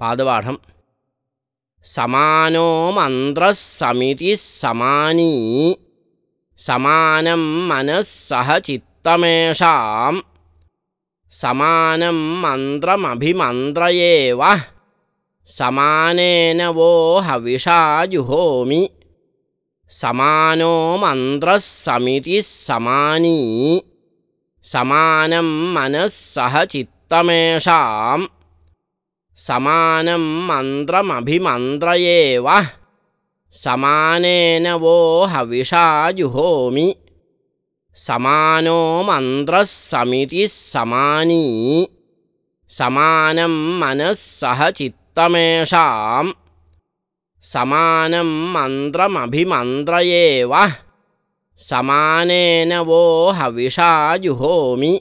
पादपाठं समानो मन्त्रः समितिः समानी। समानं मनः सह चित्तमेषां समानं मन्त्रमभिमन्त्र एव समानेन वो हविषा जुहोमि। समानो मन्त्रः समितिः समानी। समानं मनः सह चित्तमेषां समानं मन्त्रमभिमन्त्र एव समानेन वो हविषा जुहोमि। समानो मन्त्रः समितिः समानी। समानं मनः सह चित्तमेषां समानं मन्त्रमभिमन्त्र एव समानेन वो हविषा जुहोमि